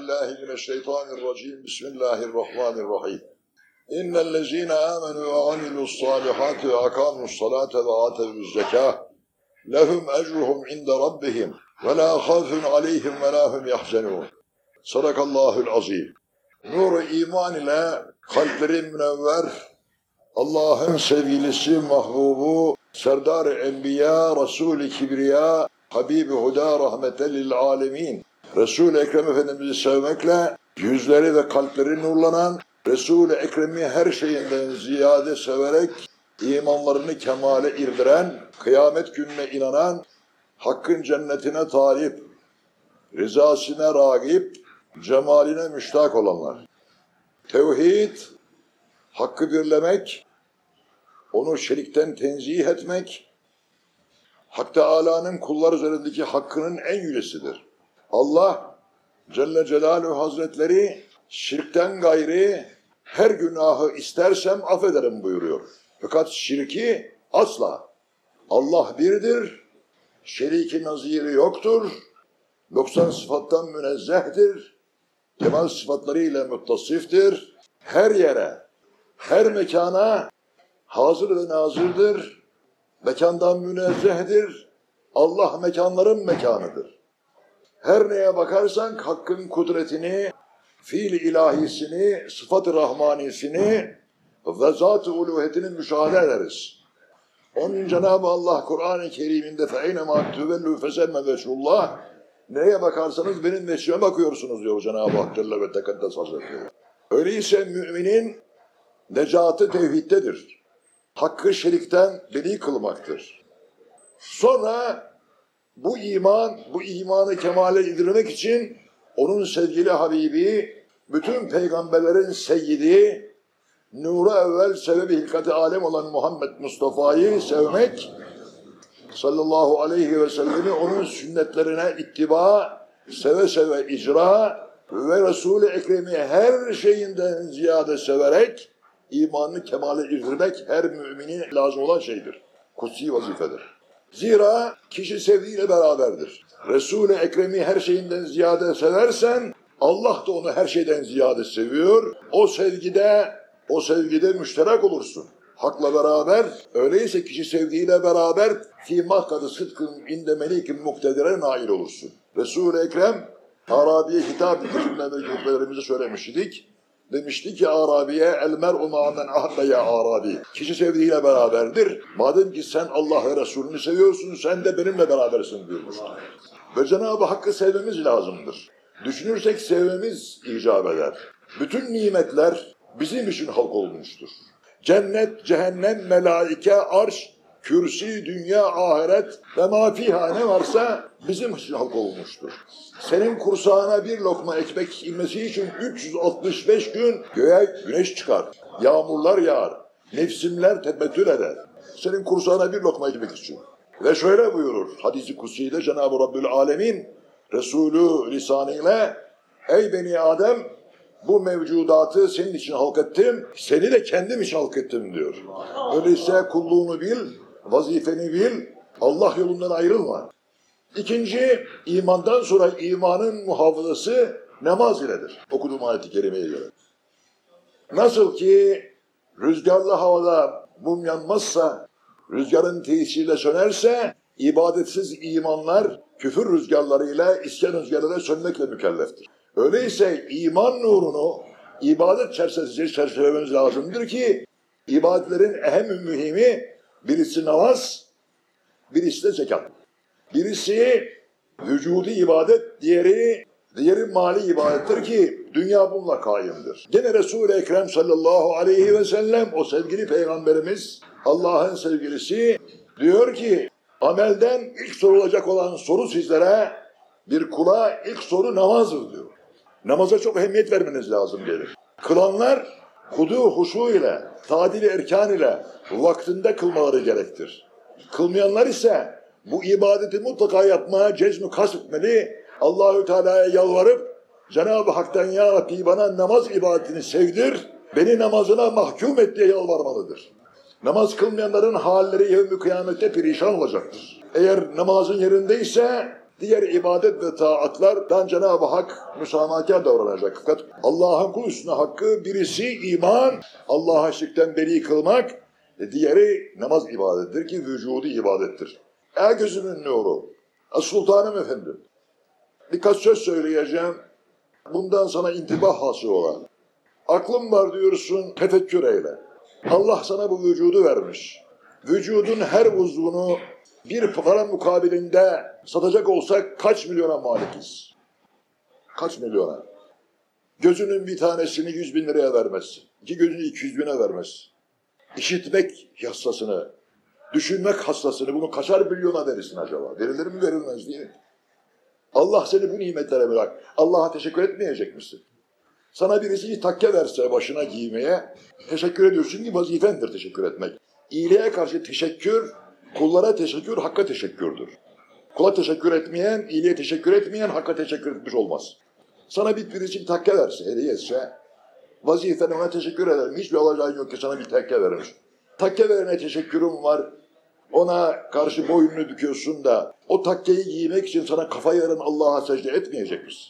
billahi mineşşeytanirracim. Bismillahirrahmanirrahim. İnnellezîne âmenû ve amilussâlihâti ve akâmussalâte ve âtevüz zekâh. Lehum ecruhum inde rabbihim ve la khafun aleyhim ve la hum yahzenun. Sadakallahul azim. Nur iman ile kalpleri münevver, Allah'ın sevgilisi, mahbubu, Serdar-ı Enbiya, Resul-i Kibriya, Habib-i Huda rahmeten lil alemin. Resul-i Ekrem Efendimiz'i sevmekle yüzleri ve kalpleri nurlanan, Resul-i Ekrem'i her şeyinden ziyade severek imanlarını kemale irdiren, kıyamet gününe inanan, Hakk'ın cennetine talip, rızasına ragip, cemaline müştak olanlar. Tevhid, hakkı birlemek, onu şerikten tenzih etmek, Hak Teala'nın kullar üzerindeki hakkının en yücesidir. Allah Celle Celaluhu Hazretleri şirkten gayri her günahı istersem affederim buyuruyor. Fakat şirki asla. Allah birdir, şeriki naziri yoktur, 90 sıfattan münezzehtir, kemal sıfatlarıyla muttasiftir, her yere, her mekana hazır ve nazırdır, mekandan münezzehdir, Allah mekanların mekanıdır. Her neye bakarsan hakkın kudretini, fiil ilahisini, sıfat-ı rahmanisini ve zat-ı uluhiyetini müşahede ederiz. Onun Cenab-ı Allah Kur'an-ı Kerim'inde فَاَيْنَمَا تُوَلُّوا فَسَلْمَ veşullah Neye bakarsanız benim veçhime bakıyorsunuz diyor Cenab-ı Hak Celle ve Tekaddes Hazretleri. Öyleyse müminin necatı tevhiddedir. Hakkı şerikten beri kılmaktır. Sonra bu iman, bu imanı kemale indirmek için onun sevgili Habibi, bütün peygamberlerin seyyidi, nura evvel sebebi hilkati alem olan Muhammed Mustafa'yı sevmek, sallallahu aleyhi ve sellemi onun sünnetlerine ittiba, seve seve icra ve Resul-i Ekrem'i her şeyinden ziyade severek imanını kemale irdirmek her müminin lazım olan şeydir. Kutsi vazifedir. Zira kişi sevdiğiyle beraberdir. Resul-i Ekrem'i her şeyinden ziyade seversen Allah da onu her şeyden ziyade seviyor. O sevgide, o sevgide müşterek olursun. Hakla beraber, öyleyse kişi sevdiğiyle beraber fi mahkadı sıdkın inde melikin muktedire nail olursun. Resul-i Ekrem Arabi'ye hitap ettiğinden belki hutbelerimizi söylemiştik. Demişti ki Arabi'ye el mer'u ma'men ahde ya Arabi. Kişi sevdiğiyle beraberdir. Madem ki sen Allah ve Resulünü seviyorsun sen de benimle berabersin buyurmuştu. Ve Cenab-ı Hakk'ı sevmemiz lazımdır. Düşünürsek sevmemiz icap eder. Bütün nimetler bizim için halk olmuştur. Cennet, cehennem, melaike, arş, kürsi, dünya, ahiret ve mafiha ne varsa bizim halk olmuştur. Senin kursağına bir lokma ekmek inmesi için 365 gün göğe güneş çıkar, yağmurlar yağar, nefsimler tebettül eder. Senin kursağına bir lokma ekmek için. Ve şöyle buyurur hadisi kutsiyle Cenab-ı Rabbül Alemin Resulü lisanıyla Ey beni Adem bu mevcudatı senin için halk ettim, seni de kendim için halk diyor. Öyleyse kulluğunu bil, vazifeni bil, Allah yolundan ayrılma. İkinci, imandan sonra imanın muhafazası namaz iledir. Okuduğum ayet-i kerimeye göre. Nasıl ki rüzgarlı havada mum yanmazsa, rüzgarın tesiriyle sönerse, ibadetsiz imanlar küfür rüzgarlarıyla, isyan rüzgarlarıyla sönmekle mükelleftir. Öyleyse iman nurunu ibadet çerçevesi çerçevelememiz lazımdır ki ibadetlerin ehem mühimi birisi namaz, birisi de zekat. Birisi vücudi ibadet, diğeri diğeri mali ibadettir ki dünya bununla kaimdir. Gene Resul-i Ekrem sallallahu aleyhi ve sellem o sevgili peygamberimiz Allah'ın sevgilisi diyor ki amelden ilk sorulacak olan soru sizlere bir kula ilk soru namazdır diyor. Namaza çok ehemmiyet vermeniz lazım gelir. Kılanlar hudu huşu ile, tadil erkan ile vaktinde kılmaları gerektir. Kılmayanlar ise bu ibadeti mutlaka yapmaya cezmi kastetmeli. Allahü Teala'ya yalvarıp Cenab-ı Hak'tan ya Rabbi bana namaz ibadetini sevdir, beni namazına mahkum et diye yalvarmalıdır. Namaz kılmayanların halleri yevmi kıyamette perişan olacaktır. Eğer namazın yerindeyse Diğer ibadet ve taatlardan Cenab-ı Hak müsamahakar davranacak. Fakat Allah'ın kul üstüne hakkı birisi iman, Allah'a şirkten beri kılmak, diğeri namaz ibadettir ki vücudu ibadettir. E gözümün nuru, sultanım efendim. Birkaç söz söyleyeceğim. Bundan sana intibah hasıl olan. Aklım var diyorsun, tefekkür eyle. Allah sana bu vücudu vermiş. Vücudun her uzvunu bir para mukabilinde satacak olsak kaç milyona malikiz? Kaç milyona? Gözünün bir tanesini yüz bin liraya vermez. İki gözünü iki yüz bine vermez. İşitmek hastasını, düşünmek hastasını bunu kaçar milyona verirsin acaba? Verilir mi verilmez değil mi? Allah seni bu nimetlere bırak. Allah'a teşekkür etmeyecek misin? Sana birisi takke verse başına giymeye, teşekkür ediyorsun ki vazifendir teşekkür etmek. İyiliğe karşı teşekkür, kullara teşekkür, hakka teşekkürdür. Kula teşekkür etmeyen, iyiliğe teşekkür etmeyen, hakka teşekkür etmiş olmaz. Sana bir birisi bir takke verse, hediye etse, vazifen ona teşekkür ederim. Hiçbir alacağın yok ki sana bir takke vermiş. Takke verene teşekkürüm var, ona karşı boynunu büküyorsun da o takkeyi giymek için sana kafa yarın Allah'a secde etmeyecek misin?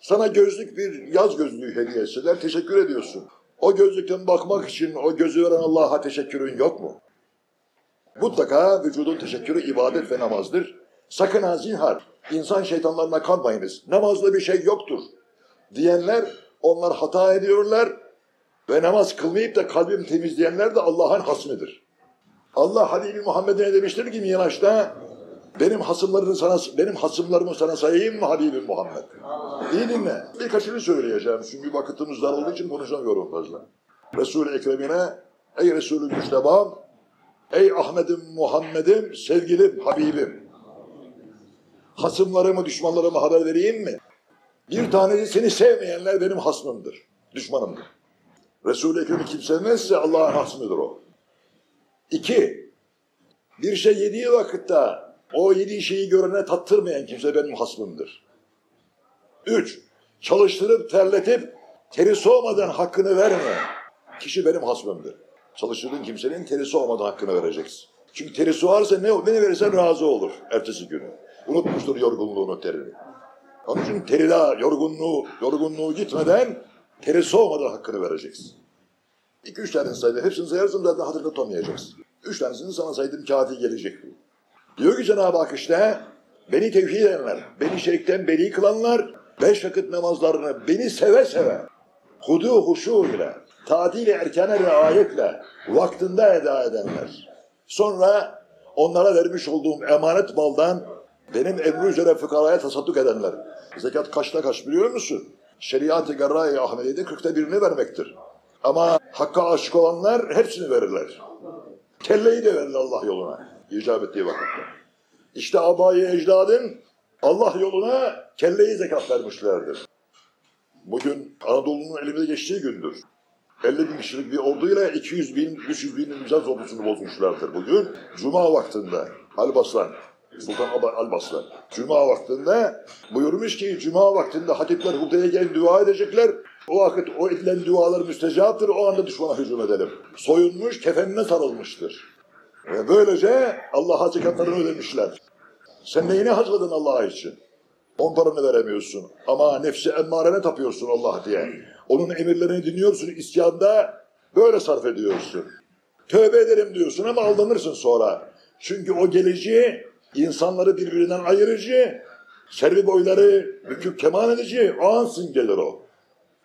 Sana gözlük bir yaz gözlüğü hediye etseler teşekkür ediyorsun. O gözlükten bakmak için o gözü veren Allah'a teşekkürün yok mu? Mutlaka vücudun teşekkürü ibadet ve namazdır. Sakın ha zinhar, insan şeytanlarına kanmayınız. Namazda bir şey yoktur. Diyenler onlar hata ediyorlar ve namaz kılmayıp da kalbim temizleyenler de Allah'ın hasmıdır. Allah Habibi Muhammed'e demiştir ki Miraç'ta benim hasımlarını sana benim hasımlarımı sana sayayım mı Habibim Muhammed? İyi dinle. Birkaçını söyleyeceğim çünkü vakitimiz dar olduğu için konuşamıyorum fazla. Resul-i Ekrem'ine ey Resulü Müştebam ey Ahmet'im Muhammed'im sevgilim Habibim hasımlarımı düşmanlarıma haber vereyim mi? Bir tanesi seni sevmeyenler benim hasmımdır, düşmanımdır. Resul-i Ekrem'i kim sevmezse Allah'ın hasmıdır o. İki, bir şey yediği vakitte o yediği şeyi görene tattırmayan kimse benim hasmımdır. Üç, çalıştırıp terletip teri soğumadan hakkını verme. Kişi benim hasmımdır. Çalıştırdığın kimsenin teri soğumadan hakkını vereceksin. Çünkü teri soğarsa ne, ne verirsen razı olur ertesi günü. Unutmuştur yorgunluğunu terini. Onun için terila yorgunluğu, yorgunluğu gitmeden teri soğumadan hakkını vereceksin. İki üç tane saydım. Hepsini sayarsın zaten hatırda tutamayacaksın. Üç tanesini sana saydım kağıtı gelecek. Diyor ki Cenab-ı Hak işte beni tevhid edenler, beni şirkten beri kılanlar, beş vakit namazlarını beni seve seve, hudu huşu ile, tatil erkene riayetle, vaktinde eda edenler. Sonra onlara vermiş olduğum emanet baldan benim emri üzere fıkaraya tasadduk edenler. Zekat kaçta kaç biliyor musun? Şeriat-ı Garra-i Ahmediye'de kırkta birini vermektir. Ama hakka aşık olanlar hepsini verirler. Kelleyi de verirler Allah yoluna. icap ettiği vakitte. İşte abayı ecdadın Allah yoluna kelleyi zekat vermişlerdir. Bugün Anadolu'nun elimize geçtiği gündür. 50 bin kişilik bir orduyla 200 bin, 300 bin Bizans ordusunu bozmuşlardır bugün. Cuma vaktinde Albaslan, Sultan Albaslan, Cuma vaktinde buyurmuş ki Cuma vaktinde hatipler hutbeye gelip dua edecekler. O vakit o edilen dualar müstecaptır. O anda düşmana hücum edelim. Soyunmuş, kefenine sarılmıştır. Ve böylece Allah'a zekatlarını ödemişler. Sen neyini harcadın Allah için? On paranı veremiyorsun. Ama nefsi emmarene tapıyorsun Allah diye. Onun emirlerini dinliyorsun. İsyanda böyle sarf ediyorsun. Tövbe ederim diyorsun ama aldanırsın sonra. Çünkü o geleceği insanları birbirinden ayırıcı, servi boyları büküp keman edici ansın gelir o.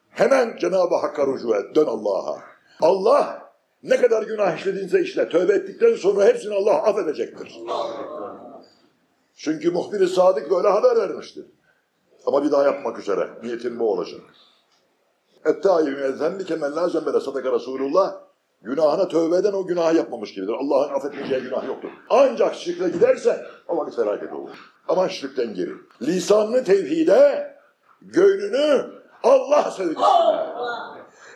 Hemen Cenab-ı Hakk'a rücu et, dön Allah'a. Allah ne kadar günah işledinse işle, tövbe ettikten sonra hepsini Allah affedecektir. Çünkü muhbir-i sadık böyle haber vermiştir. Ama bir daha yapmak üzere, niyetin bu olacak. Ettâiyü mezzembi kemellâ zembele sadaka Resulullah. Günahına tövbe eden o günahı yapmamış gibidir. Allah'ın affetmeyeceği günah yoktur. Ancak şirkle gidersen o vakit felaket olur. Aman şirkten geri. Lisanını tevhide, gönlünü Allah sevgisine.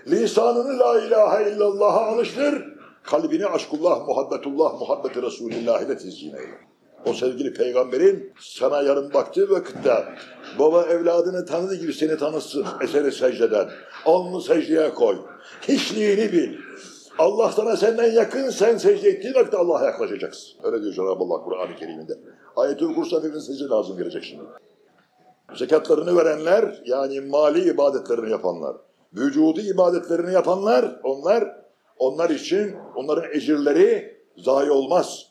Lisanını la ilahe illallah'a alıştır. Kalbini aşkullah, muhabbetullah, muhabbeti Resulillah ile tizyin eyle. O sevgili peygamberin sana yarın baktığı vakitte baba evladını tanıdığı gibi seni tanısın eseri secdeden. Alnını secdeye koy. Hiçliğini bil. Allah sana senden yakın, sen secde ettiğin vakitte Allah'a yaklaşacaksın. Öyle diyor Cenab-ı Allah Kur'an-ı Kerim'inde. Ayet-i Kursa birinin secde lazım gelecek şimdi. Zekatlarını verenler, yani mali ibadetlerini yapanlar, vücudu ibadetlerini yapanlar, onlar, onlar için onların ecirleri zayi olmaz.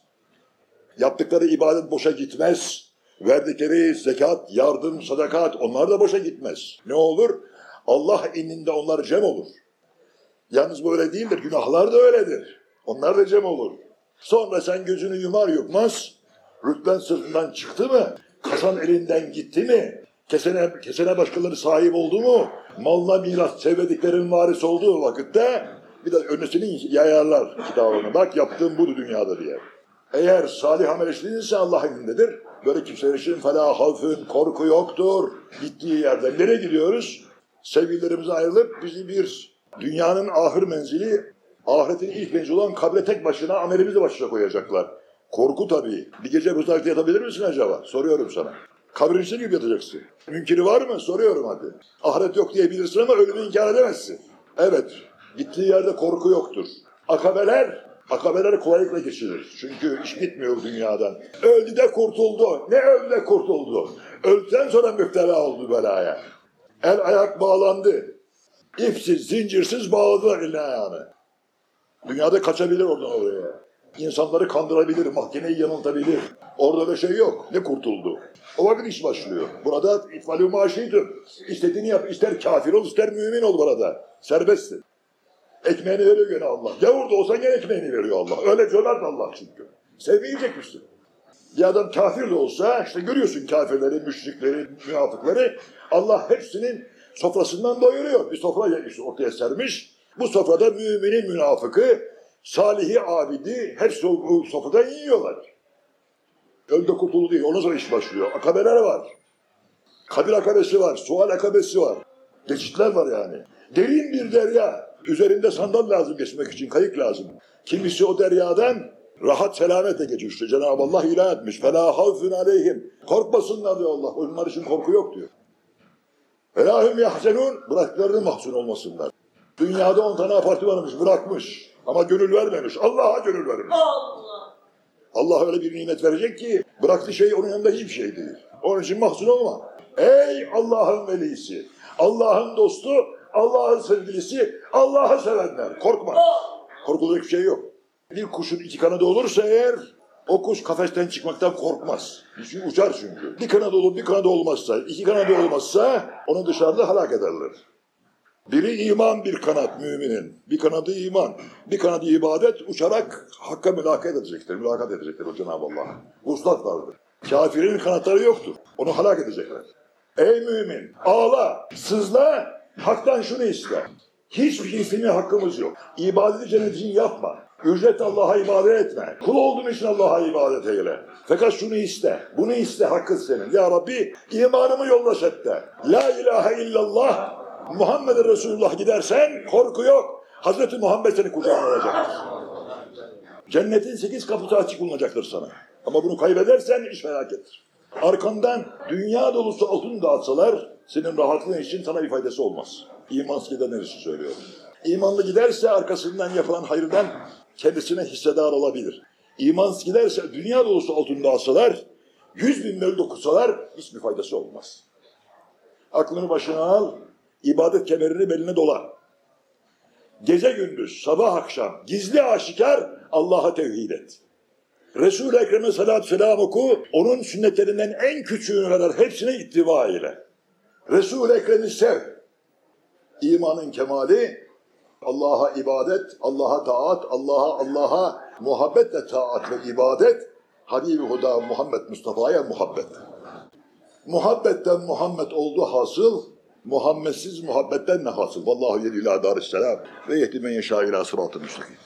Yaptıkları ibadet boşa gitmez. Verdikleri zekat, yardım, sadakat onlar da boşa gitmez. Ne olur? Allah indinde onlar cem olur. Yalnız böyle değildir. Günahlar da öyledir. Onlar da cem olur. Sonra sen gözünü yumar yumaz rütben sırtından çıktı mı? Kasan elinden gitti mi? Kesene, kesene başkaları sahip oldu mu? Malına miras sevdiklerin varis olduğu vakitte bir de önüsünü yayarlar kitabını. Bak yaptığım bu dünyada diye. Eğer salih amel işlediyse Allah elindedir. Böyle kimseler için fela havfün, korku yoktur. Gittiği yerden nereye gidiyoruz? Sevgililerimize ayrılıp bizi bir dünyanın ahir menzili, ahiretin ilk menzili olan kabre tek başına amelimizi başına koyacaklar. Korku tabii. Bir gece uzakta yatabilir misin acaba? Soruyorum sana. Kabrin içinde gibi yatacaksın. Münkiri var mı? Soruyorum hadi. Ahiret yok diyebilirsin ama ölümü inkar edemezsin. Evet. Gittiği yerde korku yoktur. Akabeler Akabeler kolaylıkla geçilir. Çünkü iş bitmiyor dünyadan. Öldü de kurtuldu. Ne öldü de kurtuldu. Öldükten sonra müptela oldu belaya. El ayak bağlandı. İpsiz, zincirsiz bağladılar eline ayağını. Dünyada kaçabilir oradan oraya. İnsanları kandırabilir, mahkemeyi yanıltabilir. Orada da şey yok. Ne kurtuldu? O vakit iş başlıyor. Burada itfalü maaşıydı. İstediğini yap. İster kafir ol, ister mümin ol burada. Serbestsin. Ekmeğini veriyor gene Allah. Gavur da olsa gene ekmeğini veriyor Allah. Öyle cömert Allah çünkü. Sevmeyecek misin? Bir adam kafir de olsa işte görüyorsun kafirleri, müşrikleri, münafıkları. Allah hepsinin sofrasından doyuruyor. Bir sofra işte ortaya sermiş. Bu sofrada müminin münafıkı, salihi abidi hepsi o sofradan yiyorlar. Öldü kurtuldu değil. Ondan sonra iş başlıyor. Akabeler var. Kabir akabesi var. Sual akabesi var. Geçitler var yani. Derin bir derya. Üzerinde sandal lazım geçmek için. Kayık lazım. Kimisi o deryadan rahat selametle geçiyor. İşte Cenab-ı Allah ilan etmiş. فَلَا خَوْفٌ aleyhim. Korkmasınlar diyor Allah. Onlar için korku yok diyor. فَلَا هُمْ يَحْزَنُونَ Bıraktıklarını mahzun olmasınlar. Dünyada on tane apartmanmış bırakmış. Ama gönül vermemiş. Allah'a gönül vermiş. Allah. Allah öyle bir nimet verecek ki bıraktığı şey onun yanında hiçbir şey değil. Onun için mahzun olma. Ey Allah'ın velisi, Allah'ın dostu, Allah'ın sevgilisi, Allah'ı sevenler. Korkma. Korkulacak bir şey yok. Bir kuşun iki kanadı olursa eğer o kuş kafesten çıkmaktan korkmaz. Çünkü uçar çünkü. Bir kanadı olup bir kanadı olmazsa, iki kanadı olmazsa onu dışarıda helak ederler. Biri iman bir kanat müminin. Bir kanadı iman. Bir kanadı ibadet uçarak hakka mülakat edecektir. Mülakat edecektir o Cenab-ı Allah. Vuslat vardır. Kafirin kanatları yoktur. Onu helak edecekler. Ey mümin ağla, sızla, haktan şunu iste. Hiçbir şey istemeye hakkımız yok. İbadeti cennet için yapma. Ücret Allah'a ibadet etme. Kul olduğun için Allah'a ibadet eyle. Fakat şunu iste. Bunu iste hakkın senin. Ya Rabbi imanımı yollaş et de. La ilahe illallah Muhammed Resulullah gidersen korku yok. Hazreti Muhammed seni kucağına alacaktır. Cennetin sekiz kapısı açık bulunacaktır sana. Ama bunu kaybedersen iş felakettir. Arkandan dünya dolusu altın dağıtsalar senin rahatlığın için sana bir faydası olmaz. İmansız gidenler için söylüyorum. İmanlı giderse arkasından yapılan hayırdan kendisine hissedar olabilir. İmansız giderse dünya dolusu altın dağıtsalar, yüz bin mevlid okusalar hiçbir faydası olmaz. Aklını başına al, ibadet kemerini beline dola. Gece gündüz, sabah akşam, gizli aşikar Allah'a tevhid et. Resul-i Ekrem'e salat selam oku, onun sünnetlerinden en küçüğüne kadar hepsine ittiba ile. Resul-i Ekrem'i sev. İmanın kemali, Allah'a ibadet, Allah'a taat, Allah'a Allah'a muhabbetle taat ve ibadet, Habibi Huda Muhammed Mustafa'ya muhabbet. Muhabbetten Muhammed oldu hasıl, Muhammedsiz muhabbetten ne hasıl? Vallahu yedü ila darisselam ve yehdi men yeşâ ilâ sıratı müstakim.